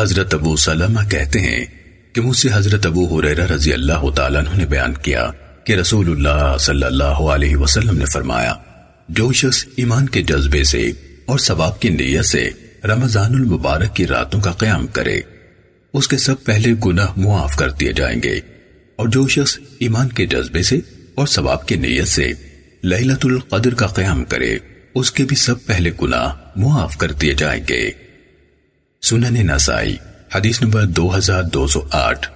حضرت ابو سلمہ کہتے ہیں کہ مجھ سے حضرت ابو حریرہ رضی اللہ تعالیٰ عنہ نے بیان کیا کہ رسول اللہ صلی اللہ علیہ وسلم نے فرمایا، جو شخص ایمان کے جذبے سے اور ثواب کی نیت سے رمضان المبارک کی راتوں کا قیام کرے، اس کے سب پہلے گناہ معاف کر دیے جائیں گے۔ اور جو شخص ایمان کے جذبے سے اور ثواب کی نیت سے لیلت القدر کا قیام کرے، اس کے بھی سب پہلے گناہ معاف کر دیے جائیں گے۔ سنن نسائی حدیث نمبر دو ہزار دو سو آٹھ۔